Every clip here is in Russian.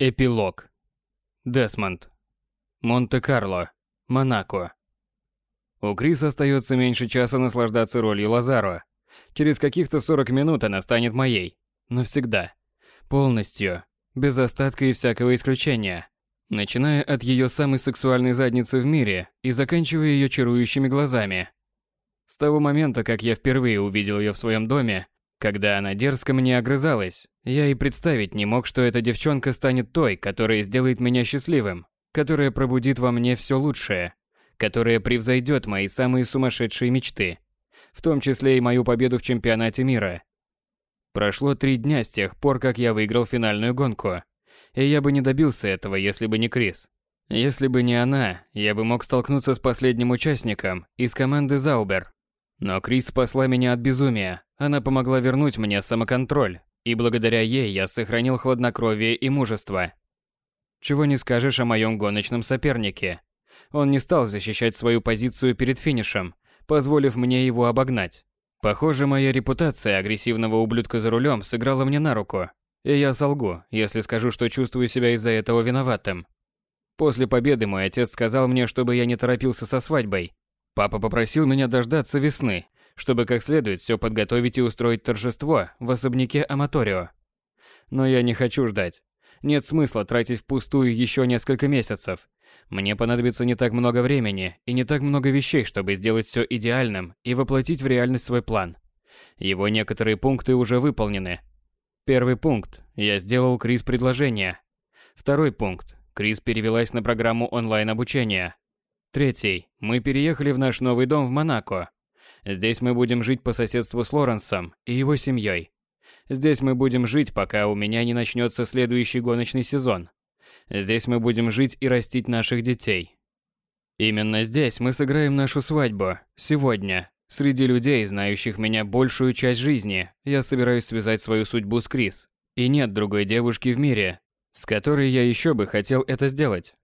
Эпилог. Десмонд. Монте-Карло. Монако. У Крис остается меньше часа наслаждаться ролью Лазаро. Через каких-то 40 минут она станет моей. Навсегда. Полностью. Без остатка и всякого исключения. Начиная от ее самой сексуальной задницы в мире и заканчивая ее чарующими глазами. С того момента, как я впервые увидел ее в своем доме, когда она дерзко мне огрызалась, я и представить не мог, что эта девчонка станет той, которая сделает меня счастливым, которая пробудит во мне все лучшее, которая превзойдет мои самые сумасшедшие мечты, в том числе и мою победу в чемпионате мира. Прошло три дня с тех пор, как я выиграл финальную гонку, и я бы не добился этого, если бы не Крис. Если бы не она, я бы мог столкнуться с последним участником из команды Заубер. Но Крис спасла меня от безумия, она помогла вернуть мне самоконтроль, и благодаря ей я сохранил хладнокровие и мужество. Чего не скажешь о моем гоночном сопернике. Он не стал защищать свою позицию перед финишем, позволив мне его обогнать. Похоже, моя репутация агрессивного ублюдка за рулем сыграла мне на руку. И я солгу, если скажу, что чувствую себя из-за этого виноватым. После победы мой отец сказал мне, чтобы я не торопился со свадьбой. Папа попросил меня дождаться весны, чтобы как следует все подготовить и устроить торжество в особняке Аматорио. Но я не хочу ждать. Нет смысла тратить впустую еще несколько месяцев. Мне понадобится не так много времени и не так много вещей, чтобы сделать все идеальным и воплотить в реальность свой план. Его некоторые пункты уже выполнены. Первый пункт. Я сделал Крис предложение. Второй пункт. Крис перевелась на программу онлайн-обучения. Третий. Мы переехали в наш новый дом в Монако. Здесь мы будем жить по соседству с Лоренсом и его семьей. Здесь мы будем жить, пока у меня не начнется следующий гоночный сезон. Здесь мы будем жить и растить наших детей. Именно здесь мы сыграем нашу свадьбу. Сегодня. Среди людей, знающих меня большую часть жизни, я собираюсь связать свою судьбу с Крис. И нет другой девушки в мире, с которой я еще бы хотел это сделать.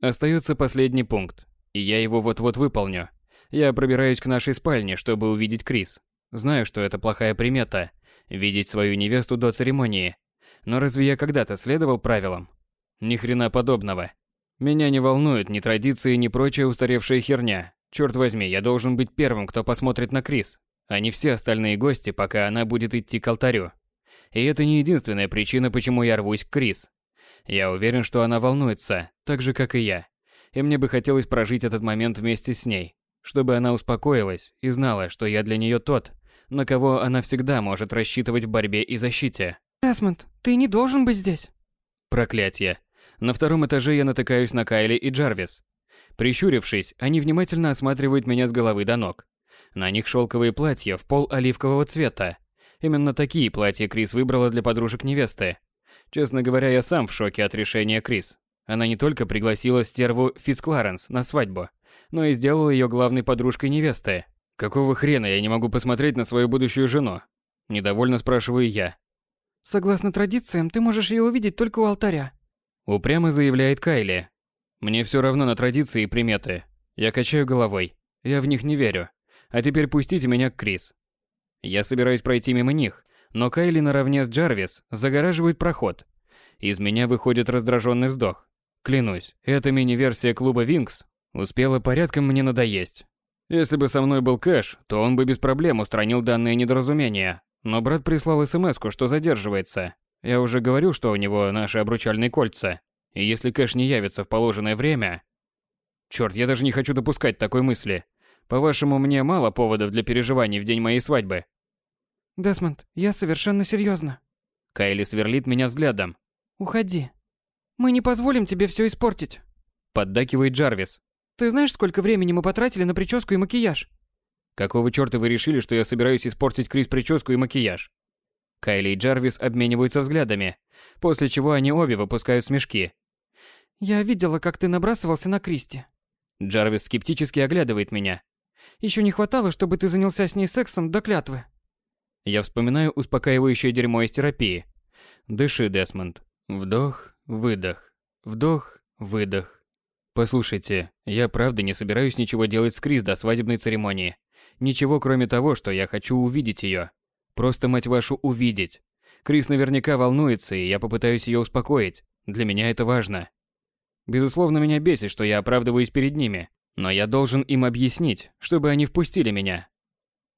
Остается последний пункт, и я его вот-вот выполню. Я пробираюсь к нашей спальне, чтобы увидеть Крис. Знаю, что это плохая примета – видеть свою невесту до церемонии. Но разве я когда-то следовал правилам? Ни хрена подобного. Меня не волнуют ни традиции, ни прочая устаревшая херня. Черт возьми, я должен быть первым, кто посмотрит на Крис, а не все остальные гости, пока она будет идти к алтарю. И это не единственная причина, почему я рвусь к Крис. Я уверен, что она волнуется, так же, как и я. И мне бы хотелось прожить этот момент вместе с ней, чтобы она успокоилась и знала, что я для нее тот, на кого она всегда может рассчитывать в борьбе и защите. Десмонд, ты не должен быть здесь. Проклятье. На втором этаже я натыкаюсь на Кайли и Джарвис. Прищурившись, они внимательно осматривают меня с головы до ног. На них шелковые платья в пол оливкового цвета. Именно такие платья Крис выбрала для подружек невесты. Честно говоря, я сам в шоке от решения Крис. Она не только пригласила стерву Фицкларенс на свадьбу, но и сделал ее главной подружкой невесты. Какого хрена я не могу посмотреть на свою будущую жену? Недовольно спрашиваю я. Согласно традициям, ты можешь ее увидеть только у алтаря. Упрямо заявляет Кайли. Мне все равно на традиции и приметы. Я качаю головой. Я в них не верю. А теперь пустите меня к Крис. Я собираюсь пройти мимо них, но Кайли наравне с Джарвис загораживает проход. Из меня выходит раздраженный вздох. Клянусь, эта мини-версия клуба Винкс Успела порядком мне надоесть. Если бы со мной был Кэш, то он бы без проблем устранил данное недоразумение. Но брат прислал смс что задерживается. Я уже говорил, что у него наши обручальные кольца. И если Кэш не явится в положенное время... Черт, я даже не хочу допускать такой мысли. По-вашему, мне мало поводов для переживаний в день моей свадьбы? Десмонд, я совершенно серьезно. Кайли сверлит меня взглядом. Уходи. Мы не позволим тебе все испортить. Поддакивает Джарвис. Ты знаешь, сколько времени мы потратили на прическу и макияж? Какого чёрта вы решили, что я собираюсь испортить Крис прическу и макияж? Кайли и Джарвис обмениваются взглядами, после чего они обе выпускают смешки. Я видела, как ты набрасывался на Кристи. Джарвис скептически оглядывает меня. Еще не хватало, чтобы ты занялся с ней сексом до клятвы. Я вспоминаю успокаивающее дерьмо из терапии. Дыши, Десмонд. Вдох, выдох. Вдох, выдох. Послушайте, я правда не собираюсь ничего делать с Крис до свадебной церемонии. Ничего, кроме того, что я хочу увидеть ее. Просто, мать вашу, увидеть. Крис наверняка волнуется, и я попытаюсь ее успокоить. Для меня это важно. Безусловно, меня бесит, что я оправдываюсь перед ними, но я должен им объяснить, чтобы они впустили меня.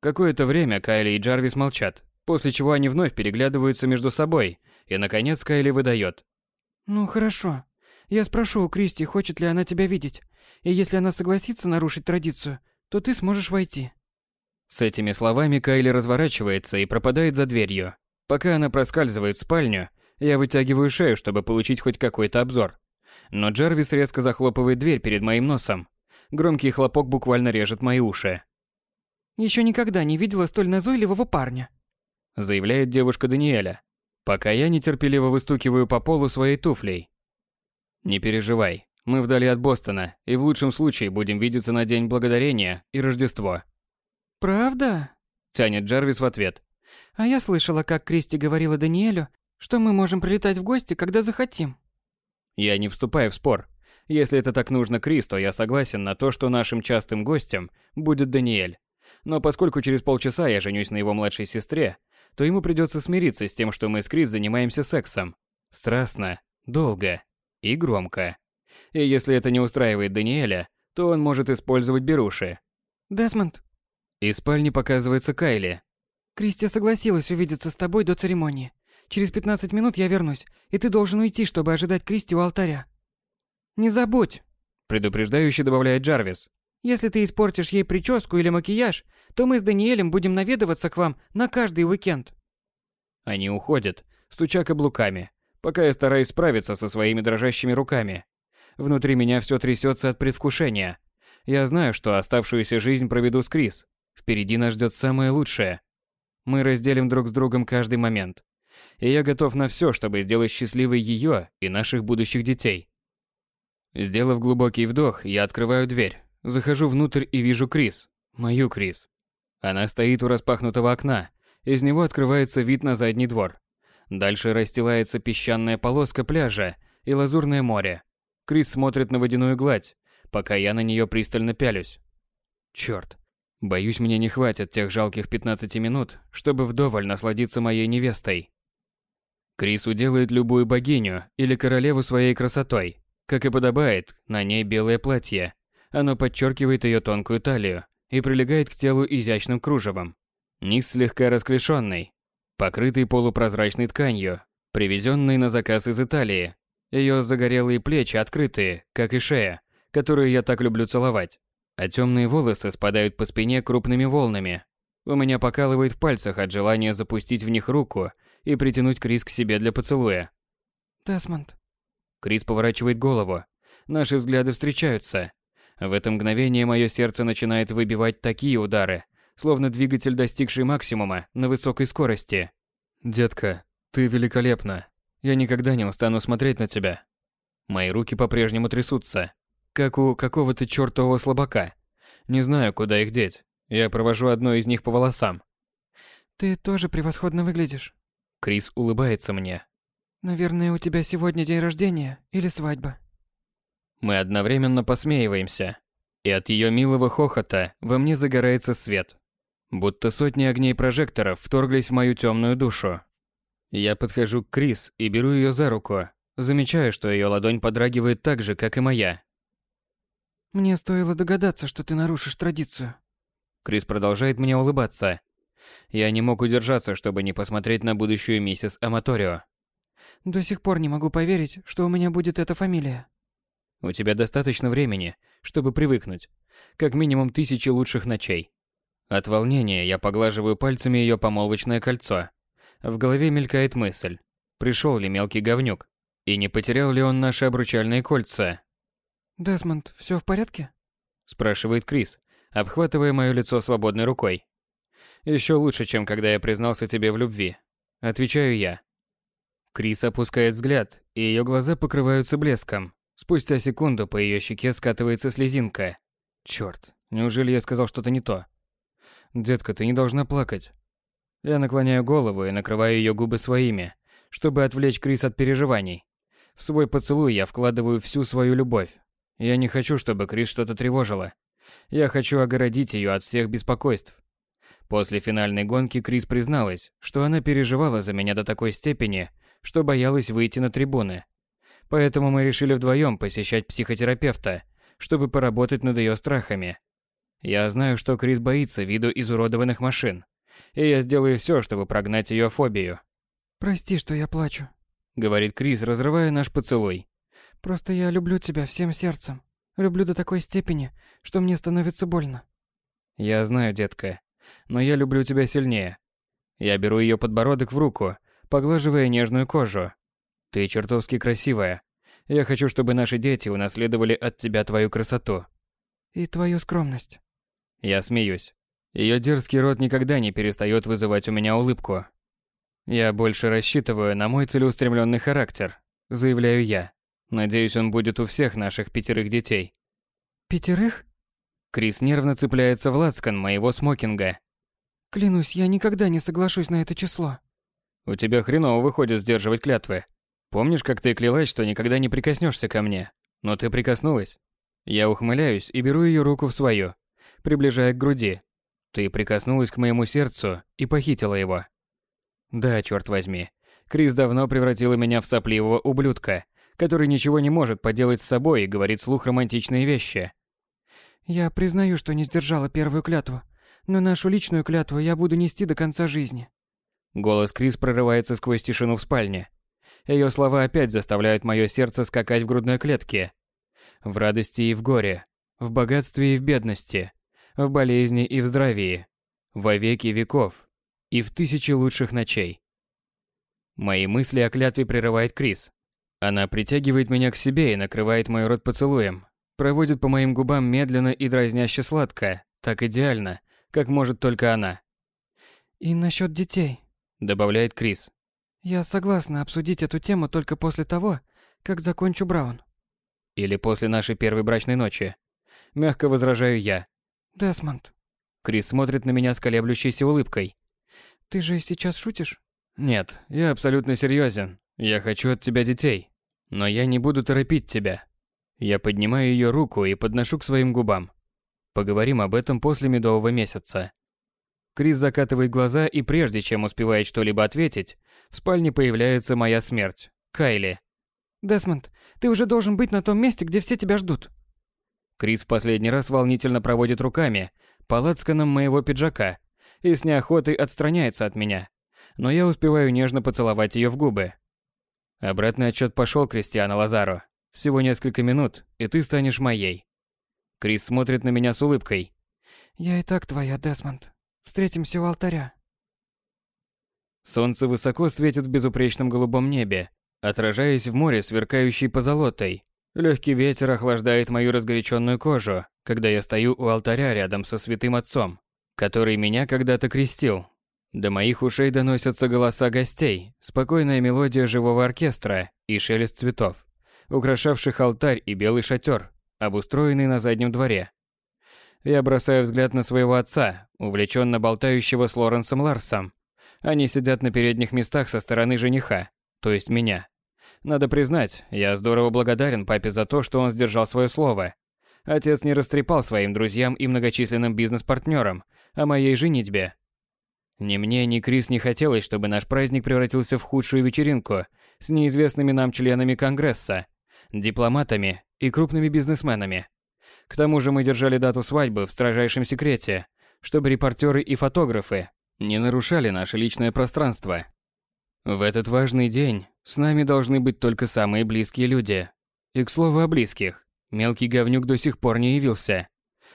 Какое-то время Кайли и Джарвис молчат, после чего они вновь переглядываются между собой, и наконец Кайли выдает. «Ну хорошо. Я спрошу у Кристи, хочет ли она тебя видеть. И если она согласится нарушить традицию, то ты сможешь войти». С этими словами Кайли разворачивается и пропадает за дверью. Пока она проскальзывает в спальню, я вытягиваю шею, чтобы получить хоть какой-то обзор. Но Джарвис резко захлопывает дверь перед моим носом. Громкий хлопок буквально режет мои уши. Еще никогда не видела столь назойливого парня», заявляет девушка Даниэля, пока я нетерпеливо выстукиваю по полу своей туфлей. «Не переживай, мы вдали от Бостона, и в лучшем случае будем видеться на День Благодарения и Рождество. «Правда?» – тянет Джарвис в ответ. «А я слышала, как Кристи говорила Даниэлю, что мы можем прилетать в гости, когда захотим». Я не вступаю в спор. Если это так нужно Крис, то я согласен на то, что нашим частым гостем будет Даниэль. Но поскольку через полчаса я женюсь на его младшей сестре, то ему придется смириться с тем, что мы с Крис занимаемся сексом. Страстно, долго и громко. И если это не устраивает Даниэля, то он может использовать беруши. «Десмонд, из спальни показывается Кайли. Кристи согласилась увидеться с тобой до церемонии. Через 15 минут я вернусь, и ты должен уйти, чтобы ожидать Кристи у алтаря. Не забудь, предупреждающе добавляет Джарвис. Если ты испортишь ей прическу или макияж, то мы с Даниэлем будем наведываться к вам на каждый уикенд. Они уходят, стуча каблуками, пока я стараюсь справиться со своими дрожащими руками. Внутри меня все трясется от предвкушения. Я знаю, что оставшуюся жизнь проведу с Крис, Впереди нас ждет самое лучшее. Мы разделим друг с другом каждый момент. И я готов на все, чтобы сделать счастливой ее и наших будущих детей. Сделав глубокий вдох, я открываю дверь, захожу внутрь и вижу Крис, мою Крис. Она стоит у распахнутого окна, из него открывается вид на задний двор. Дальше расстилается песчаная полоска пляжа и лазурное море. Крис смотрит на водяную гладь, пока я на нее пристально пялюсь. Черт, Боюсь, мне не хватит тех жалких 15 минут, чтобы вдоволь насладиться моей невестой. Крис уделает любую богиню или королеву своей красотой. Как и подобает, на ней белое платье. Оно подчеркивает ее тонкую талию и прилегает к телу изящным кружевом. Низ слегка расклешенный, покрытый полупрозрачной тканью, привезенной на заказ из Италии. Ее загорелые плечи открытые, как и шея, которую я так люблю целовать а темные волосы спадают по спине крупными волнами. У меня покалывает в пальцах от желания запустить в них руку и притянуть Крис к себе для поцелуя. «Десмонд». Крис поворачивает голову. Наши взгляды встречаются. В это мгновение мое сердце начинает выбивать такие удары, словно двигатель, достигший максимума на высокой скорости. «Детка, ты великолепна. Я никогда не устану смотреть на тебя». Мои руки по-прежнему трясутся как у какого-то чертового слабака. Не знаю, куда их деть. Я провожу одно из них по волосам. Ты тоже превосходно выглядишь. Крис улыбается мне. Наверное, у тебя сегодня день рождения или свадьба. Мы одновременно посмеиваемся, и от ее милого хохота во мне загорается свет. Будто сотни огней прожекторов вторглись в мою темную душу. Я подхожу к Крис и беру ее за руку, замечаю, что ее ладонь подрагивает так же, как и моя. Мне стоило догадаться, что ты нарушишь традицию. Крис продолжает мне улыбаться. Я не мог удержаться, чтобы не посмотреть на будущую миссис Аматорио. До сих пор не могу поверить, что у меня будет эта фамилия. У тебя достаточно времени, чтобы привыкнуть. Как минимум тысячи лучших ночей. От волнения я поглаживаю пальцами ее помолвочное кольцо. В голове мелькает мысль. Пришел ли мелкий говнюк? И не потерял ли он наши обручальные кольца? «Десмонд, все в порядке?» спрашивает Крис, обхватывая мое лицо свободной рукой. Еще лучше, чем когда я признался тебе в любви. Отвечаю я. Крис опускает взгляд, и ее глаза покрываются блеском. Спустя секунду по ее щеке скатывается слезинка. Черт, неужели я сказал что-то не то? Детка, ты не должна плакать. Я наклоняю голову и накрываю ее губы своими, чтобы отвлечь Крис от переживаний. В свой поцелуй я вкладываю всю свою любовь, я не хочу, чтобы Крис что-то тревожило. Я хочу огородить ее от всех беспокойств. После финальной гонки Крис призналась, что она переживала за меня до такой степени, что боялась выйти на трибуны. Поэтому мы решили вдвоем посещать психотерапевта, чтобы поработать над ее страхами. Я знаю, что Крис боится виду изуродованных машин, и я сделаю все, чтобы прогнать ее фобию. «Прости, что я плачу», — говорит Крис, разрывая наш поцелуй. «Просто я люблю тебя всем сердцем. Люблю до такой степени, что мне становится больно». «Я знаю, детка, но я люблю тебя сильнее». Я беру ее подбородок в руку, поглаживая нежную кожу. «Ты чертовски красивая. Я хочу, чтобы наши дети унаследовали от тебя твою красоту». «И твою скромность». Я смеюсь. Ее дерзкий рот никогда не перестает вызывать у меня улыбку. Я больше рассчитываю на мой целеустремленный характер, заявляю я. Надеюсь, он будет у всех наших пятерых детей. Пятерых? Крис нервно цепляется в лацкан моего смокинга. Клянусь, я никогда не соглашусь на это число. У тебя хреново выходит сдерживать клятвы. Помнишь, как ты клялась, что никогда не прикоснешься ко мне? Но ты прикоснулась. Я ухмыляюсь и беру ее руку в свою, приближая к груди. Ты прикоснулась к моему сердцу и похитила его. Да, черт возьми. Крис давно превратила меня в сопливого ублюдка, который ничего не может поделать с собой и говорит вслух романтичные вещи. Я признаю, что не сдержала первую клятву, но нашу личную клятву я буду нести до конца жизни. Голос Крис прорывается сквозь тишину в спальне. Ее слова опять заставляют мое сердце скакать в грудной клетке. В радости и в горе, в богатстве и в бедности, в болезни и в здравии, во веки веков и в тысячи лучших ночей. Мои мысли о клятве прерывает Крис. Она притягивает меня к себе и накрывает мой рот поцелуем, проводит по моим губам медленно и дразняще сладко, так идеально, как может только она. «И насчет детей», — добавляет Крис. «Я согласна обсудить эту тему только после того, как закончу Браун». «Или после нашей первой брачной ночи». Мягко возражаю я. Десмонд. Крис смотрит на меня с колеблющейся улыбкой. Ты же сейчас шутишь? Нет, я абсолютно серьезен. Я хочу от тебя детей. Но я не буду торопить тебя. Я поднимаю ее руку и подношу к своим губам. Поговорим об этом после медового месяца. Крис закатывает глаза и прежде чем успевает что-либо ответить, в спальне появляется моя смерть. Кайли. Десмонд, ты уже должен быть на том месте, где все тебя ждут. Крис в последний раз волнительно проводит руками по лацканам моего пиджака и с неохотой отстраняется от меня. Но я успеваю нежно поцеловать ее в губы. Обратный отчет пошел, Кристиана Лазаро. Всего несколько минут, и ты станешь моей. Крис смотрит на меня с улыбкой. Я и так твоя, Десмонд. Встретимся у алтаря. Солнце высоко светит в безупречном голубом небе, отражаясь в море, сверкающей позолотой. Легкий ветер охлаждает мою разгоряченную кожу, когда я стою у алтаря рядом со святым отцом, который меня когда-то крестил. До моих ушей доносятся голоса гостей, спокойная мелодия живого оркестра и шелест цветов, украшавших алтарь и белый шатер, обустроенный на заднем дворе. Я бросаю взгляд на своего отца, увлеченно болтающего с Лоренсом Ларсом. Они сидят на передних местах со стороны жениха, то есть меня. Надо признать, я здорово благодарен папе за то, что он сдержал свое слово. Отец не растрепал своим друзьям и многочисленным бизнес-партнерам о моей женитьбе. Ни мне, ни Крис не хотелось, чтобы наш праздник превратился в худшую вечеринку с неизвестными нам членами Конгресса, дипломатами и крупными бизнесменами. К тому же мы держали дату свадьбы в строжайшем секрете, чтобы репортеры и фотографы не нарушали наше личное пространство. В этот важный день с нами должны быть только самые близкие люди. И к слову о близких, мелкий говнюк до сих пор не явился.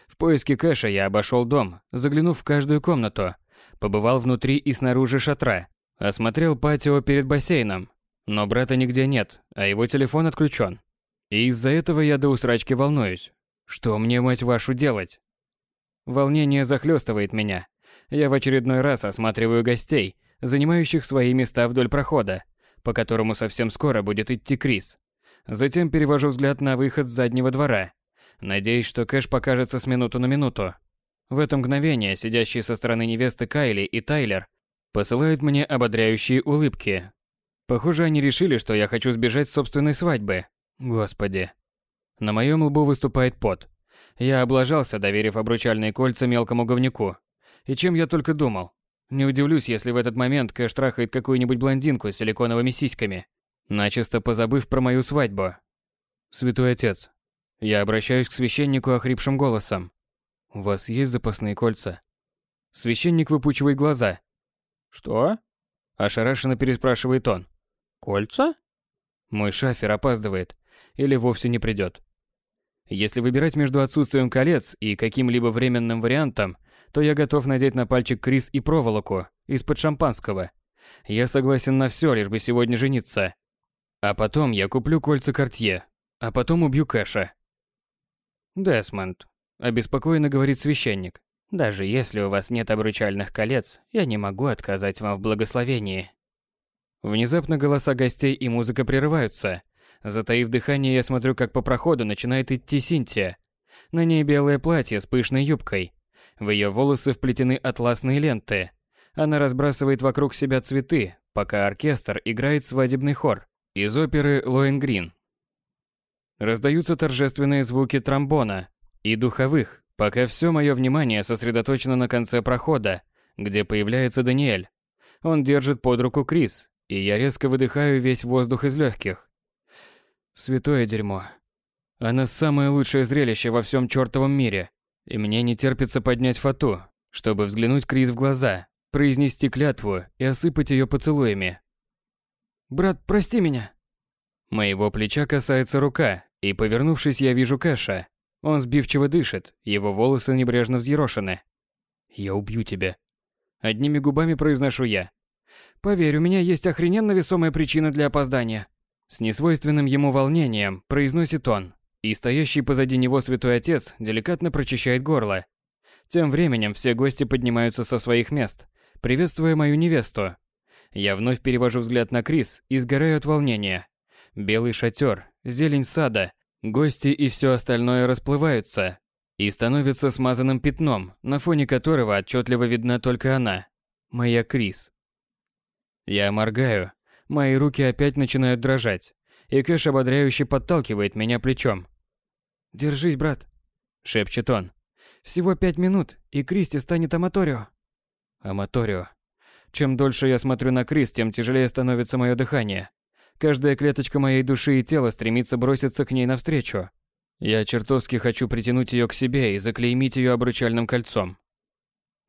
В поиске кэша я обошел дом, заглянув в каждую комнату, побывал внутри и снаружи шатра, осмотрел патио перед бассейном. Но брата нигде нет, а его телефон отключен. И из-за этого я до усрачки волнуюсь. Что мне, мать вашу, делать? Волнение захлестывает меня. Я в очередной раз осматриваю гостей – занимающих свои места вдоль прохода, по которому совсем скоро будет идти Крис. Затем перевожу взгляд на выход с заднего двора, надеясь, что Кэш покажется с минуту на минуту. В это мгновение сидящие со стороны невесты Кайли и Тайлер посылают мне ободряющие улыбки. Похоже, они решили, что я хочу сбежать с собственной свадьбы. Господи. На моем лбу выступает пот. Я облажался, доверив обручальные кольца мелкому говнюку. И чем я только думал. Не удивлюсь, если в этот момент Кэш трахает какую-нибудь блондинку с силиконовыми сиськами. начисто позабыв про мою свадьбу. Святой отец, я обращаюсь к священнику охрипшим голосом. У вас есть запасные кольца? Священник выпучивает глаза. Что? Ошарашенно переспрашивает он. Кольца? Мой шафер опаздывает или вовсе не придет. Если выбирать между отсутствием колец и каким-либо временным вариантом, то я готов надеть на пальчик крис и проволоку из-под шампанского. Я согласен на все, лишь бы сегодня жениться. А потом я куплю кольца Кортье, а потом убью Кэша. Десмонд, обеспокоенно говорит священник. Даже если у вас нет обручальных колец, я не могу отказать вам в благословении. Внезапно голоса гостей и музыка прерываются. Затаив дыхание, я смотрю, как по проходу начинает идти Синтия. На ней белое платье с пышной юбкой. В ее волосы вплетены атласные ленты. Она разбрасывает вокруг себя цветы, пока оркестр играет свадебный хор из оперы Лоенгрин. Раздаются торжественные звуки тромбона и духовых, пока все мое внимание сосредоточено на конце прохода, где появляется Даниэль. Он держит под руку Крис, и я резко выдыхаю весь воздух из легких. Святое дерьмо. Она самое лучшее зрелище во всем чертовом мире, и мне не терпится поднять фату, чтобы взглянуть Крис в глаза, произнести клятву и осыпать ее поцелуями. «Брат, прости меня!» Моего плеча касается рука, и, повернувшись, я вижу Кэша. Он сбивчиво дышит, его волосы небрежно взъерошены. «Я убью тебя». Одними губами произношу я. «Поверь, у меня есть охрененно весомая причина для опоздания». С несвойственным ему волнением произносит он, и стоящий позади него святой отец деликатно прочищает горло. Тем временем все гости поднимаются со своих мест, приветствуя мою невесту. Я вновь перевожу взгляд на Крис и сгораю от волнения. Белый шатер, зелень сада, гости и все остальное расплываются и становятся смазанным пятном, на фоне которого отчетливо видна только она, моя Крис. Я моргаю, мои руки опять начинают дрожать, и Кэш ободряюще подталкивает меня плечом. «Держись, брат», — шепчет он. «Всего пять минут, и Кристи станет Аматорио». Аматорио. Чем дольше я смотрю на Крис, тем тяжелее становится мое дыхание. Каждая клеточка моей души и тела стремится броситься к ней навстречу. Я чертовски хочу притянуть ее к себе и заклеймить ее обручальным кольцом.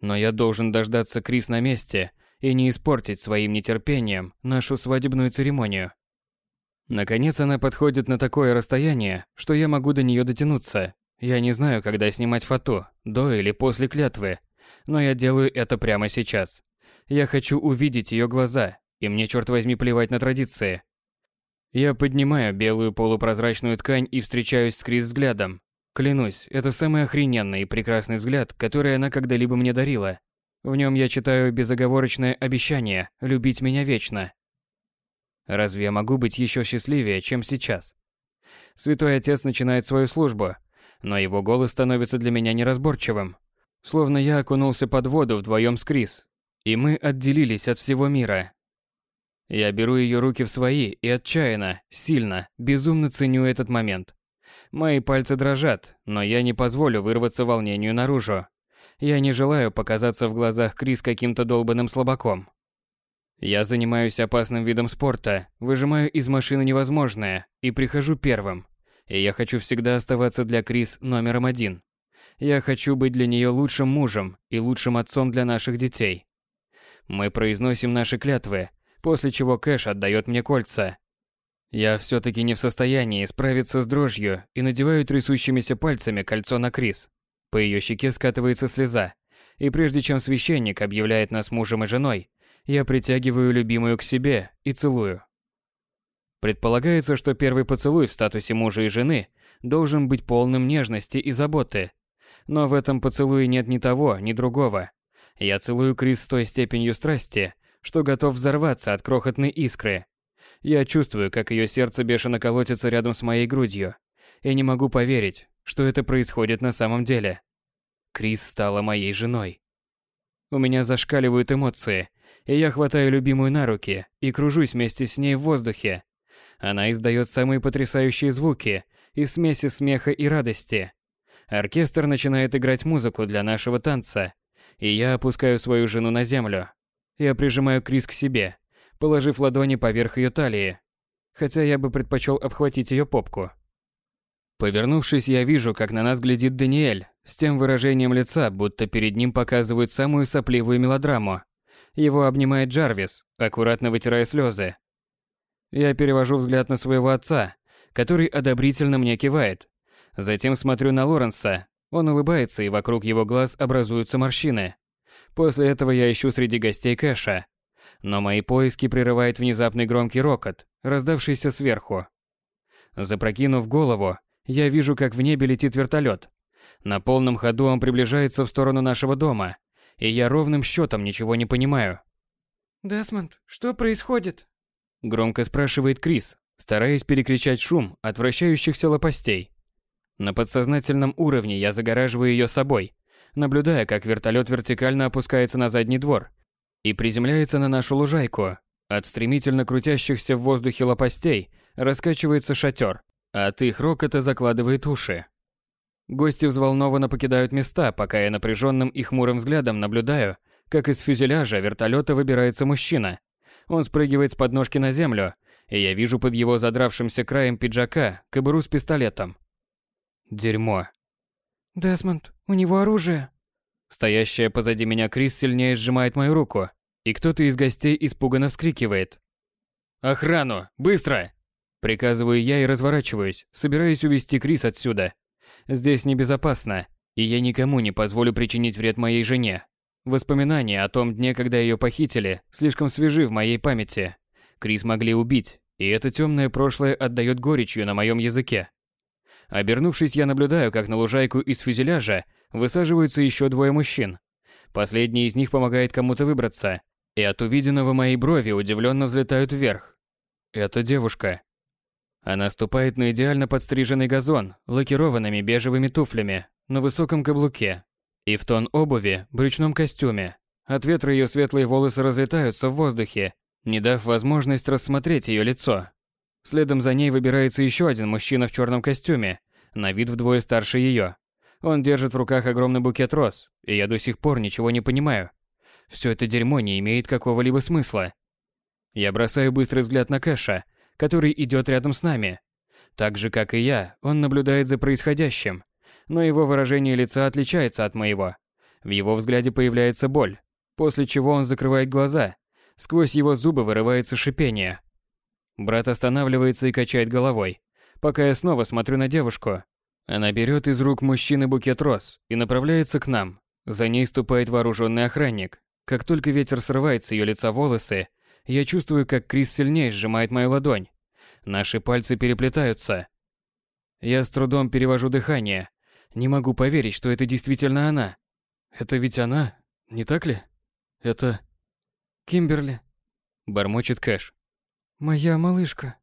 Но я должен дождаться Крис на месте и не испортить своим нетерпением нашу свадебную церемонию. Наконец она подходит на такое расстояние, что я могу до нее дотянуться. Я не знаю, когда снимать фото, до или после клятвы, но я делаю это прямо сейчас. Я хочу увидеть ее глаза, и мне, черт возьми, плевать на традиции. Я поднимаю белую полупрозрачную ткань и встречаюсь с Крис взглядом. Клянусь, это самый охрененный и прекрасный взгляд, который она когда-либо мне дарила. В нем я читаю безоговорочное обещание любить меня вечно. Разве я могу быть еще счастливее, чем сейчас? Святой Отец начинает свою службу, но его голос становится для меня неразборчивым. Словно я окунулся под воду вдвоем с Крис, и мы отделились от всего мира. Я беру ее руки в свои и отчаянно, сильно, безумно ценю этот момент. Мои пальцы дрожат, но я не позволю вырваться волнению наружу. Я не желаю показаться в глазах Крис каким-то долбанным слабаком. Я занимаюсь опасным видом спорта, выжимаю из машины невозможное и прихожу первым. И я хочу всегда оставаться для Крис номером один. Я хочу быть для нее лучшим мужем и лучшим отцом для наших детей. Мы произносим наши клятвы, после чего Кэш отдает мне кольца. Я все-таки не в состоянии справиться с дрожью и надеваю трясущимися пальцами кольцо на Крис. По ее щеке скатывается слеза, и прежде чем священник объявляет нас мужем и женой, я притягиваю любимую к себе и целую. Предполагается, что первый поцелуй в статусе мужа и жены должен быть полным нежности и заботы. Но в этом поцелуе нет ни того, ни другого. Я целую Крис с той степенью страсти, что готов взорваться от крохотной искры. Я чувствую, как ее сердце бешено колотится рядом с моей грудью, и не могу поверить, что это происходит на самом деле. Крис стала моей женой. У меня зашкаливают эмоции, и я хватаю любимую на руки и кружусь вместе с ней в воздухе. Она издает самые потрясающие звуки из смеси смеха и радости. Оркестр начинает играть музыку для нашего танца, и я опускаю свою жену на землю. Я прижимаю Крис к себе, положив ладони поверх ее талии. хотя я бы предпочел обхватить ее попку. Повернувшись, я вижу, как на нас глядит Даниэль, с тем выражением лица, будто перед ним показывают самую сопливую мелодраму. Его обнимает Джарвис, аккуратно вытирая слезы. Я перевожу взгляд на своего отца, который одобрительно мне кивает. Затем смотрю на Лоренса. Он улыбается, и вокруг его глаз образуются морщины. После этого я ищу среди гостей Кэша. Но мои поиски прерывает внезапный громкий рокот, раздавшийся сверху. Запрокинув голову, я вижу, как в небе летит вертолет. На полном ходу он приближается в сторону нашего дома, и я ровным счетом ничего не понимаю. «Десмонд, что происходит?» Громко спрашивает Крис, стараясь перекричать шум от вращающихся лопастей. На подсознательном уровне я загораживаю ее собой, наблюдая, как вертолет вертикально опускается на задний двор и приземляется на нашу лужайку. От стремительно крутящихся в воздухе лопастей раскачивается шатер, а от их рокота закладывает уши. Гости взволнованно покидают места, пока я напряженным и хмурым взглядом наблюдаю, как из фюзеляжа вертолета выбирается мужчина. Он спрыгивает с подножки на землю, и я вижу под его задравшимся краем пиджака кобуру с пистолетом. Дерьмо. «Десмонд, у него оружие!» Стоящая позади меня Крис сильнее сжимает мою руку, и кто-то из гостей испуганно вскрикивает. «Охрану! Быстро!» Приказываю я и разворачиваюсь, собираясь увести Крис отсюда. Здесь небезопасно, и я никому не позволю причинить вред моей жене. Воспоминания о том дне, когда ее похитили, слишком свежи в моей памяти. Крис могли убить, и это темное прошлое отдает горечью на моем языке. Обернувшись, я наблюдаю, как на лужайку из фюзеляжа высаживаются еще двое мужчин. Последний из них помогает кому-то выбраться, и от увиденного мои брови удивленно взлетают вверх. Это девушка. Она ступает на идеально подстриженный газон лакированными бежевыми туфлями на высоком каблуке и в тон обуви брючном костюме. От ветра ее светлые волосы разлетаются в воздухе, не дав возможность рассмотреть ее лицо. Следом за ней выбирается еще один мужчина в черном костюме, на вид вдвое старше ее. Он держит в руках огромный букет роз, и я до сих пор ничего не понимаю. Все это дерьмо не имеет какого-либо смысла. Я бросаю быстрый взгляд на Кэша, который идет рядом с нами. Так же, как и я, он наблюдает за происходящим, но его выражение лица отличается от моего. В его взгляде появляется боль, после чего он закрывает глаза. Сквозь его зубы вырывается шипение. Брат останавливается и качает головой, пока я снова смотрю на девушку, она берет из рук мужчины букет роз и направляется к нам. За ней ступает вооруженный охранник. Как только ветер срывает с ее лица волосы, я чувствую, как Крис сильнее сжимает мою ладонь. Наши пальцы переплетаются. Я с трудом перевожу дыхание. Не могу поверить, что это действительно она. Это ведь она, не так ли? Это... Кимберли. Бормочет Кэш. Моя малышка.